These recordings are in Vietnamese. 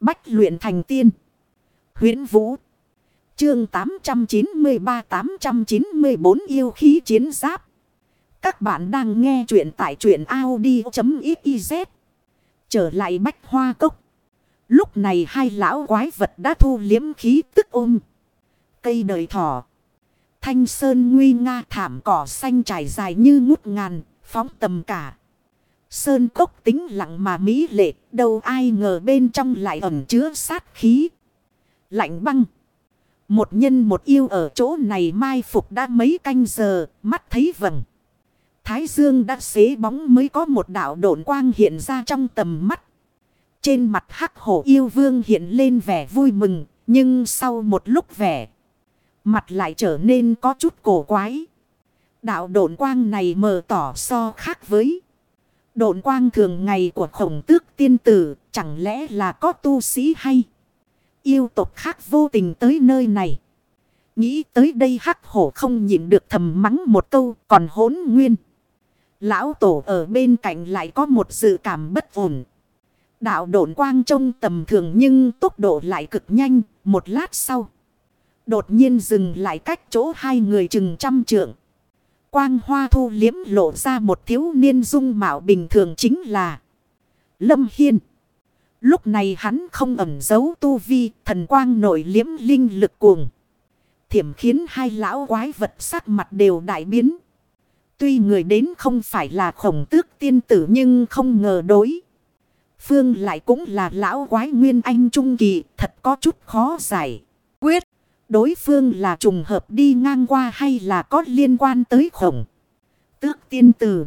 Bách luyện thành tiên. huyễn Vũ. Chương 893-894 yêu khí chiến giáp. Các bạn đang nghe truyện tại truyện Audi.xyz. Trở lại bách hoa cốc. Lúc này hai lão quái vật đã thu liếm khí tức ôm. Cây đời thỏ. Thanh sơn nguy nga thảm cỏ xanh trải dài như ngút ngàn, phóng tầm cả. Sơn cốc tính lặng mà mỹ lệ, đâu ai ngờ bên trong lại ẩn chứa sát khí. Lạnh băng. Một nhân một yêu ở chỗ này mai phục đã mấy canh giờ, mắt thấy vầng. Thái dương đã xế bóng mới có một đạo độn quang hiện ra trong tầm mắt. Trên mặt hắc hổ yêu vương hiện lên vẻ vui mừng, nhưng sau một lúc vẻ, mặt lại trở nên có chút cổ quái. Đạo độn quang này mờ tỏ so khác với độn quang thường ngày của khổng tước tiên tử, chẳng lẽ là có tu sĩ hay yêu tộc khác vô tình tới nơi này. Nghĩ tới đây hắc hổ không nhịn được thầm mắng một câu còn hốn nguyên. Lão tổ ở bên cạnh lại có một dự cảm bất ổn. Đạo độn quang trông tầm thường nhưng tốc độ lại cực nhanh, một lát sau. Đột nhiên dừng lại cách chỗ hai người chừng trăm trượng. Quang hoa thu liếm lộ ra một thiếu niên dung mạo bình thường chính là Lâm Hiên. Lúc này hắn không ẩn giấu tu vi, thần quang nổi liếm linh lực cuồng. Thiểm khiến hai lão quái vật sắc mặt đều đại biến. Tuy người đến không phải là khổng tước tiên tử nhưng không ngờ đối. Phương lại cũng là lão quái nguyên anh trung kỳ, thật có chút khó giải. Quyết, đối phương là trùng hợp đi ngang qua hay là có liên quan tới khổng. Tước tiên tử.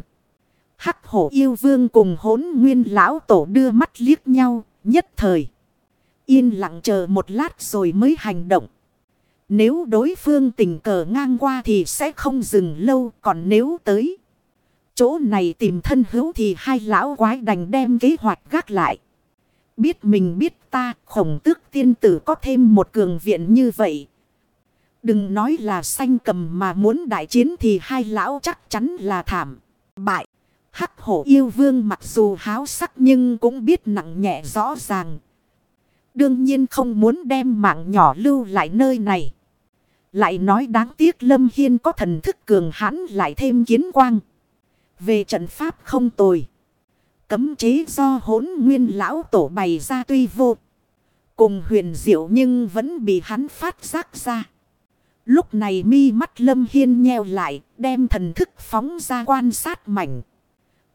Hắc hổ yêu vương cùng hốn nguyên lão tổ đưa mắt liếc nhau, nhất thời. Yên lặng chờ một lát rồi mới hành động. Nếu đối phương tình cờ ngang qua thì sẽ không dừng lâu, còn nếu tới chỗ này tìm thân hữu thì hai lão quái đành đem kế hoạch gác lại. Biết mình biết ta khổng tước tiên tử có thêm một cường viện như vậy. Đừng nói là xanh cầm mà muốn đại chiến thì hai lão chắc chắn là thảm. Bại. Hắc hổ yêu vương mặc dù háo sắc nhưng cũng biết nặng nhẹ rõ ràng. Đương nhiên không muốn đem mạng nhỏ lưu lại nơi này. Lại nói đáng tiếc Lâm Hiên có thần thức cường hãn lại thêm kiến quang. Về trận pháp không tồi. Cấm chế do hỗn nguyên lão tổ bày ra tuy vô. Cùng huyền diệu nhưng vẫn bị hắn phát giác ra. Lúc này mi mắt lâm hiên nheo lại, đem thần thức phóng ra quan sát mảnh.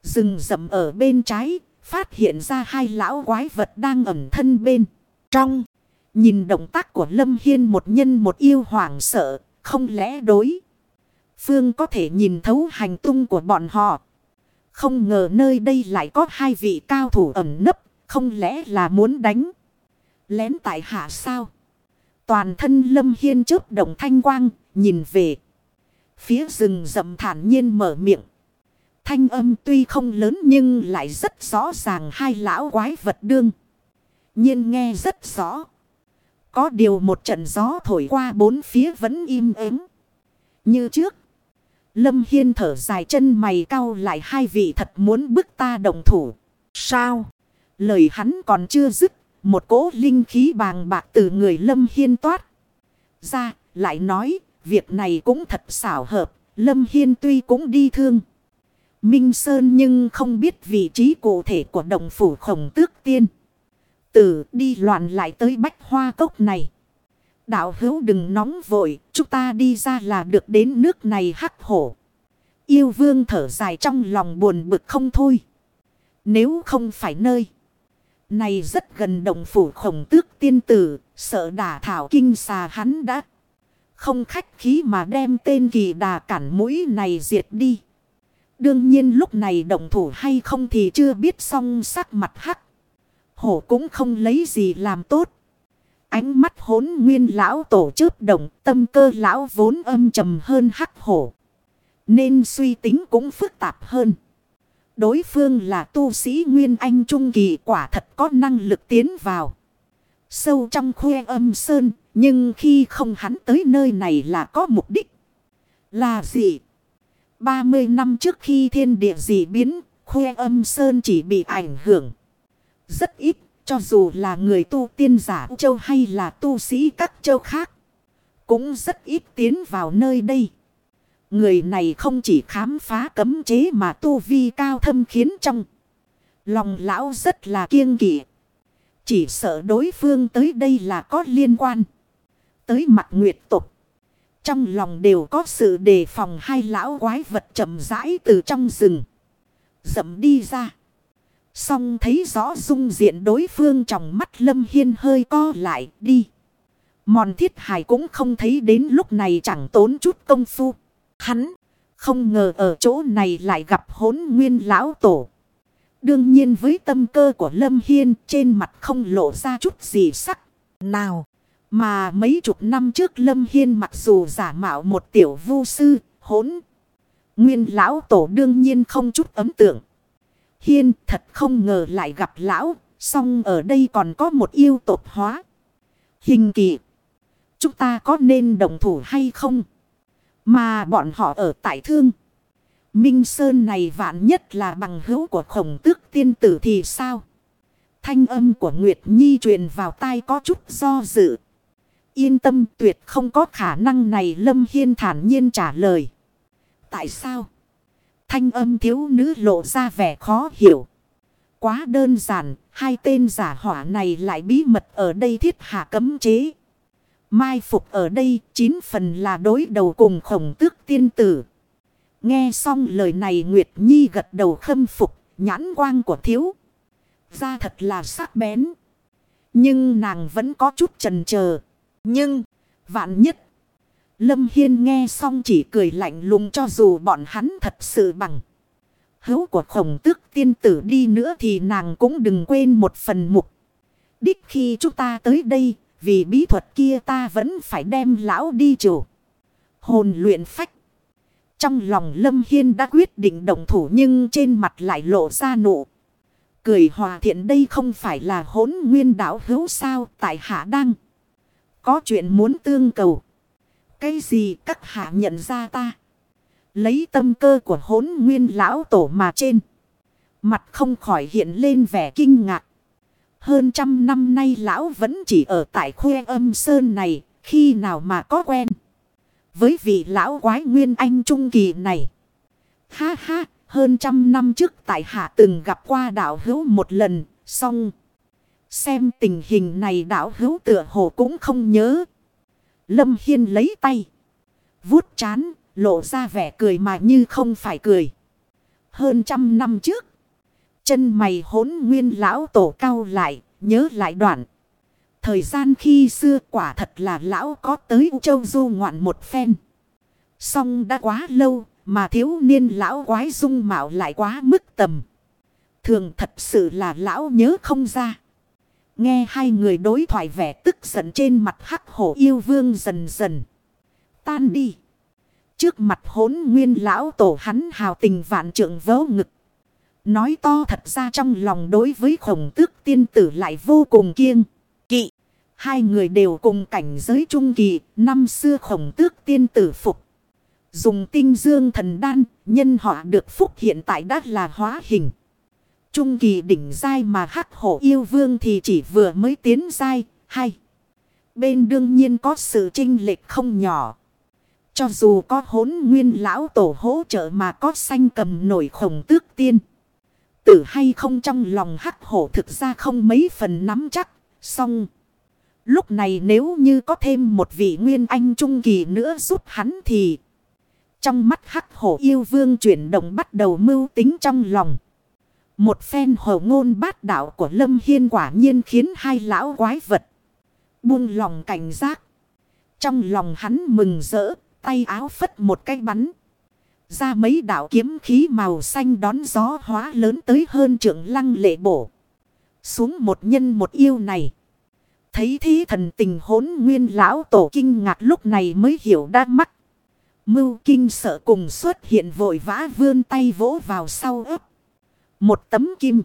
Rừng rậm ở bên trái, phát hiện ra hai lão quái vật đang ẩn thân bên. Trong, nhìn động tác của lâm hiên một nhân một yêu hoảng sợ, không lẽ đối. Phương có thể nhìn thấu hành tung của bọn họ. Không ngờ nơi đây lại có hai vị cao thủ ẩn nấp, không lẽ là muốn đánh. Lén tại hạ sao? Toàn thân lâm hiên chớp động thanh quang, nhìn về. Phía rừng rậm thản nhiên mở miệng. Thanh âm tuy không lớn nhưng lại rất rõ ràng hai lão quái vật đương. nhiên nghe rất rõ. Có điều một trận gió thổi qua bốn phía vẫn im ắng. Như trước. Lâm Hiên thở dài chân mày cau lại hai vị thật muốn bức ta đồng thủ. Sao? Lời hắn còn chưa dứt. Một cỗ linh khí bàng bạc từ người Lâm Hiên toát. Ra, lại nói, việc này cũng thật xảo hợp. Lâm Hiên tuy cũng đi thương. Minh Sơn nhưng không biết vị trí cụ thể của đồng phủ khổng tước tiên. Tử đi loạn lại tới bách hoa cốc này. Đạo hữu đừng nóng vội, chúng ta đi ra là được đến nước này hắc hổ. Yêu vương thở dài trong lòng buồn bực không thôi. Nếu không phải nơi. Này rất gần động phủ khổng tước tiên tử, sợ đả thảo kinh xà hắn đã. Không khách khí mà đem tên kỳ đà cản mũi này diệt đi. Đương nhiên lúc này đồng thủ hay không thì chưa biết xong sắc mặt hắc. Hổ cũng không lấy gì làm tốt. Ánh mắt hốn nguyên lão tổ chớp động tâm cơ lão vốn âm trầm hơn hắc hổ. Nên suy tính cũng phức tạp hơn. Đối phương là tu sĩ Nguyên Anh Trung Kỳ quả thật có năng lực tiến vào. Sâu trong khuê âm sơn. Nhưng khi không hắn tới nơi này là có mục đích. Là gì? 30 năm trước khi thiên địa dị biến. Khuê âm sơn chỉ bị ảnh hưởng. Rất ít. Cho dù là người tu tiên giả châu hay là tu sĩ các châu khác. Cũng rất ít tiến vào nơi đây. Người này không chỉ khám phá cấm chế mà tu vi cao thâm khiến trong. Lòng lão rất là kiêng kỵ. Chỉ sợ đối phương tới đây là có liên quan. Tới mặt nguyệt tục. Trong lòng đều có sự đề phòng hai lão quái vật chậm rãi từ trong rừng. Dậm đi ra. Xong thấy rõ dung diện đối phương trong mắt Lâm Hiên hơi co lại đi. Mòn thiết hải cũng không thấy đến lúc này chẳng tốn chút công phu. Hắn không ngờ ở chỗ này lại gặp hốn nguyên lão tổ. Đương nhiên với tâm cơ của Lâm Hiên trên mặt không lộ ra chút gì sắc. Nào, mà mấy chục năm trước Lâm Hiên mặc dù giả mạo một tiểu vu sư, hốn. Nguyên lão tổ đương nhiên không chút ấm tượng. Hiên thật không ngờ lại gặp lão, song ở đây còn có một yêu tộc hóa. Hình kỳ. Chúng ta có nên đồng thủ hay không? Mà bọn họ ở tại thương. Minh Sơn này vạn nhất là bằng hữu của khổng tước tiên tử thì sao? Thanh âm của Nguyệt Nhi truyền vào tai có chút do dự. Yên tâm tuyệt không có khả năng này Lâm Hiên thản nhiên trả lời. Tại sao? Thanh âm thiếu nữ lộ ra vẻ khó hiểu. Quá đơn giản, hai tên giả hỏa này lại bí mật ở đây thiết hạ cấm chế. Mai phục ở đây chín phần là đối đầu cùng khổng tước tiên tử. Nghe xong lời này Nguyệt Nhi gật đầu khâm phục, nhãn quang của thiếu. Ra thật là sắc bén. Nhưng nàng vẫn có chút trần chờ Nhưng, vạn nhất. Lâm Hiên nghe xong chỉ cười lạnh lùng cho dù bọn hắn thật sự bằng. Hữu của khổng tước tiên tử đi nữa thì nàng cũng đừng quên một phần mục. Đích khi chúng ta tới đây, vì bí thuật kia ta vẫn phải đem lão đi chủ. Hồn luyện phách. Trong lòng Lâm Hiên đã quyết định động thủ nhưng trên mặt lại lộ ra nụ. Cười hòa thiện đây không phải là hốn nguyên đảo hữu sao tại hạ đăng. Có chuyện muốn tương cầu. Cái gì các hạ nhận ra ta? Lấy tâm cơ của hốn nguyên lão tổ mà trên. Mặt không khỏi hiện lên vẻ kinh ngạc. Hơn trăm năm nay lão vẫn chỉ ở tại khuê âm sơn này. Khi nào mà có quen. Với vị lão quái nguyên anh trung kỳ này. Ha ha. Hơn trăm năm trước tại hạ từng gặp qua đạo hữu một lần. Xong. Xem tình hình này đạo hữu tựa hồ cũng không nhớ. Lâm Hiên lấy tay. Vuốt chán. Lộ ra vẻ cười mà như không phải cười. Hơn trăm năm trước. Chân mày hốn nguyên lão tổ cao lại. Nhớ lại đoạn. Thời gian khi xưa quả thật là lão có tới U Châu Du ngoạn một phen. Xong đã quá lâu mà thiếu niên lão quái dung mạo lại quá mức tầm. Thường thật sự là lão nhớ không ra. Nghe hai người đối thoại vẻ tức giận trên mặt hắc hổ yêu vương dần dần. Tan đi. Trước mặt hốn nguyên lão tổ hắn hào tình vạn trượng vớ ngực. Nói to thật ra trong lòng đối với khổng tước tiên tử lại vô cùng kiêng. Kỵ. Hai người đều cùng cảnh giới trung kỳ. Năm xưa khổng tước tiên tử phục. Dùng tinh dương thần đan. Nhân họ được phúc hiện tại đã là hóa hình. Trung kỳ đỉnh dai mà hắc hổ yêu vương thì chỉ vừa mới tiến dai. Hay. Bên đương nhiên có sự trinh lệch không nhỏ. Cho dù có hốn nguyên lão tổ hỗ trợ mà có xanh cầm nổi khổng tước tiên. Tử hay không trong lòng hắc hổ thực ra không mấy phần nắm chắc. Xong. Lúc này nếu như có thêm một vị nguyên anh trung kỳ nữa giúp hắn thì. Trong mắt hắc hổ yêu vương chuyển động bắt đầu mưu tính trong lòng. Một phen hồ ngôn bát đạo của Lâm Hiên quả nhiên khiến hai lão quái vật. Buông lòng cảnh giác. Trong lòng hắn mừng rỡ, tay áo phất một cái bắn. Ra mấy đạo kiếm khí màu xanh đón gió hóa lớn tới hơn trưởng lăng lệ bổ. Xuống một nhân một yêu này. Thấy thí thần tình hốn nguyên lão tổ kinh ngạc lúc này mới hiểu đa mắt. Mưu kinh sợ cùng xuất hiện vội vã vươn tay vỗ vào sau ấp. Một tấm kim.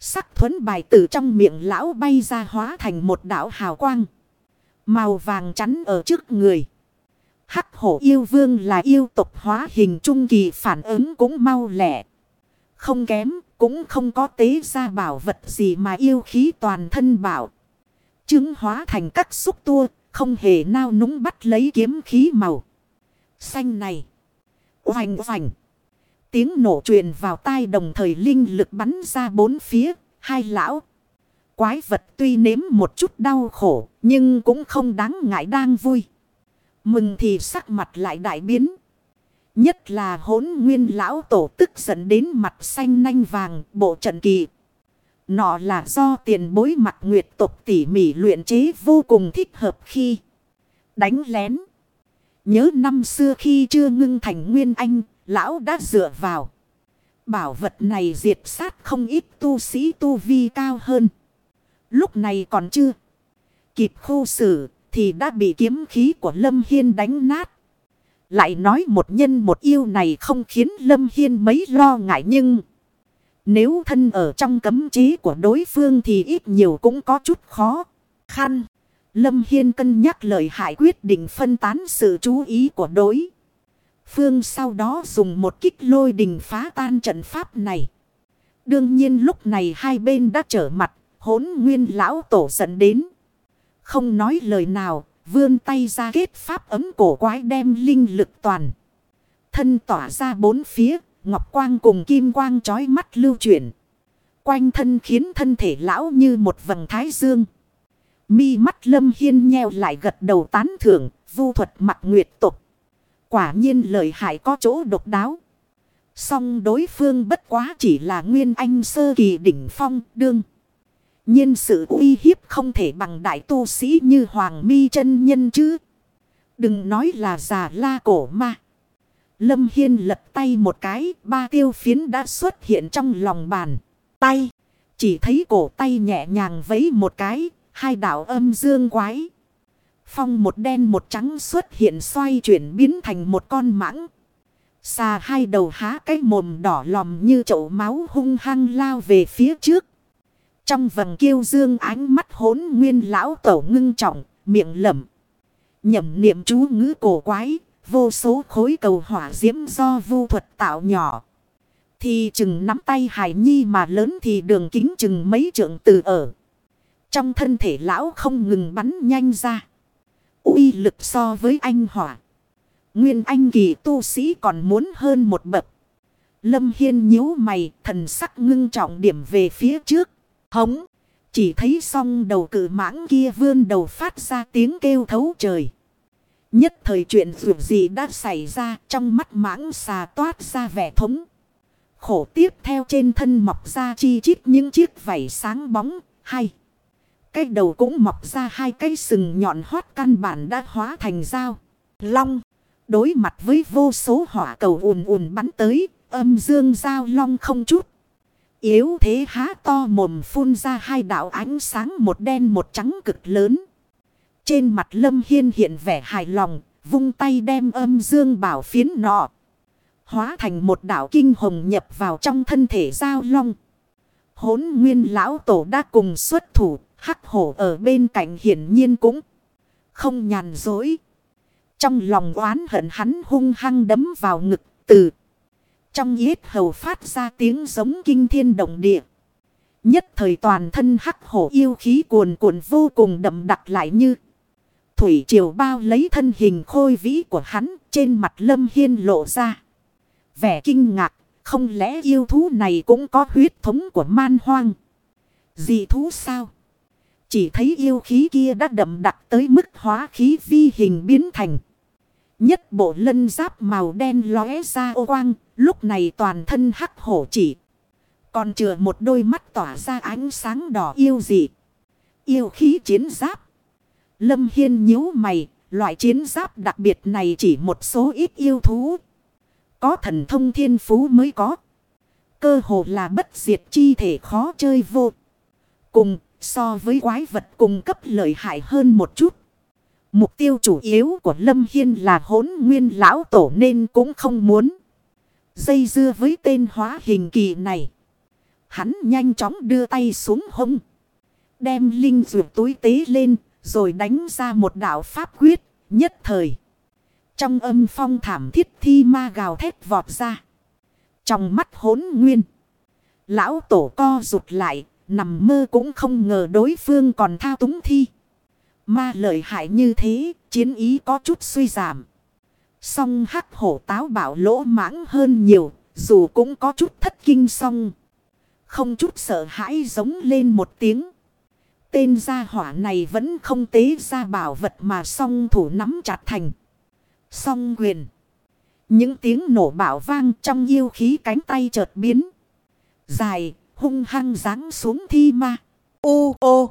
Sắc thuấn bài từ trong miệng lão bay ra hóa thành một đảo hào quang. Màu vàng chắn ở trước người. Hắc hổ yêu vương là yêu tục hóa hình trung kỳ phản ứng cũng mau lẹ. Không kém, cũng không có tế ra bảo vật gì mà yêu khí toàn thân bảo. Chứng hóa thành các xúc tua, không hề nao núng bắt lấy kiếm khí màu. Xanh này. Oành oành. Tiếng nổ truyền vào tai đồng thời linh lực bắn ra bốn phía, hai lão. Quái vật tuy nếm một chút đau khổ, nhưng cũng không đáng ngại đang vui. Mừng thì sắc mặt lại đại biến. Nhất là hốn nguyên lão tổ tức giận đến mặt xanh nanh vàng bộ trận kỳ. Nọ là do tiền bối mặt nguyệt tục tỉ mỉ luyện chế vô cùng thích hợp khi đánh lén. Nhớ năm xưa khi chưa ngưng thành nguyên anh, lão đã dựa vào. Bảo vật này diệt sát không ít tu sĩ tu vi cao hơn. Lúc này còn chưa kịp khô xử thì đã bị kiếm khí của Lâm Hiên đánh nát. Lại nói một nhân một yêu này không khiến Lâm Hiên mấy lo ngại nhưng... Nếu thân ở trong cấm chế của đối phương thì ít nhiều cũng có chút khó khăn. Lâm Hiên cân nhắc lời hại quyết định phân tán sự chú ý của đối. Phương sau đó dùng một kích lôi đình phá tan trận pháp này. Đương nhiên lúc này hai bên đã trở mặt, hốn nguyên lão tổ dẫn đến. Không nói lời nào, vươn tay ra kết pháp ấm cổ quái đem linh lực toàn. Thân tỏa ra bốn phía, ngọc quang cùng kim quang trói mắt lưu chuyển. Quanh thân khiến thân thể lão như một vầng thái dương. Mi mắt lâm hiên nheo lại gật đầu tán thưởng, vu thuật mặt nguyệt tục. Quả nhiên lời hại có chỗ độc đáo. Song đối phương bất quá chỉ là nguyên anh sơ kỳ đỉnh phong đương nhiên sự uy hiếp không thể bằng đại tu sĩ như Hoàng mi chân nhân chứ. Đừng nói là già la cổ ma. Lâm Hiên lật tay một cái, ba tiêu phiến đã xuất hiện trong lòng bàn. Tay, chỉ thấy cổ tay nhẹ nhàng vấy một cái, hai đạo âm dương quái. Phong một đen một trắng xuất hiện xoay chuyển biến thành một con mãng. Xà hai đầu há cái mồm đỏ lòm như chậu máu hung hăng lao về phía trước. Trong vầng kiêu dương ánh mắt hốn nguyên lão tổ ngưng trọng, miệng lẩm Nhẩm niệm chú ngữ cổ quái, vô số khối cầu hỏa diễm do vu thuật tạo nhỏ. Thì chừng nắm tay hải nhi mà lớn thì đường kính chừng mấy trượng từ ở. Trong thân thể lão không ngừng bắn nhanh ra uy lực so với anh hỏa. Nguyên anh kỳ tu sĩ còn muốn hơn một bậc. Lâm Hiên nhíu mày, thần sắc ngưng trọng điểm về phía trước. Hống, chỉ thấy song đầu cử mãng kia vươn đầu phát ra tiếng kêu thấu trời. Nhất thời chuyện dù gì đã xảy ra trong mắt mãng xà toát ra vẻ thống. Khổ tiếp theo trên thân mọc ra chi chít những chiếc vảy sáng bóng, hay. Cái đầu cũng mọc ra hai cái sừng nhọn hót căn bản đã hóa thành dao. Long. Đối mặt với vô số hỏa cầu ùn ùn bắn tới. Âm dương dao long không chút. Yếu thế há to mồm phun ra hai đạo ánh sáng một đen một trắng cực lớn. Trên mặt lâm hiên hiện vẻ hài lòng. Vung tay đem âm dương bảo phiến nọ. Hóa thành một đạo kinh hồng nhập vào trong thân thể giao long. Hốn nguyên lão tổ đã cùng xuất thủ, Hắc hổ ở bên cạnh hiển nhiên cũng không nhàn dối. Trong lòng oán hận hắn hung hăng đấm vào ngực, từ. Trong yết hầu phát ra tiếng giống kinh thiên động địa. Nhất thời toàn thân hắc hổ yêu khí cuồn cuộn vô cùng đậm đặc lại như. Thủy triều bao lấy thân hình khôi vĩ của hắn trên mặt lâm hiên lộ ra. Vẻ kinh ngạc, không lẽ yêu thú này cũng có huyết thống của man hoang? Dị thú sao? Chỉ thấy yêu khí kia đã đậm đặc tới mức hóa khí vi hình biến thành. Nhất bộ lân giáp màu đen lóe ra ô quang, lúc này toàn thân hắc hổ chỉ. Còn chừa một đôi mắt tỏa ra ánh sáng đỏ yêu dị. Yêu khí chiến giáp. Lâm Hiên nhíu mày, loại chiến giáp đặc biệt này chỉ một số ít yêu thú. Có thần thông thiên phú mới có. Cơ hồ là bất diệt chi thể khó chơi vô. Cùng So với quái vật cung cấp lợi hại hơn một chút. Mục tiêu chủ yếu của Lâm Hiên là hốn nguyên lão tổ nên cũng không muốn. Dây dưa với tên hóa hình kỳ này. Hắn nhanh chóng đưa tay xuống hông. Đem linh dược túi tế lên rồi đánh ra một đạo pháp quyết nhất thời. Trong âm phong thảm thiết thi ma gào thét vọt ra. Trong mắt hốn nguyên. Lão tổ co rụt lại, nằm mơ cũng không ngờ đối phương còn thao túng thi. Ma lợi hại như thế, chiến ý có chút suy giảm. Song hắc hổ táo bảo lỗ mãng hơn nhiều, dù cũng có chút thất kinh song. Không chút sợ hãi giống lên một tiếng. Tên gia hỏa này vẫn không tế ra bảo vật mà song thủ nắm chặt thành. Song quyền. Những tiếng nổ bảo vang trong yêu khí cánh tay chợt biến. Dài, hung hăng giáng xuống thi ma. Ô ô.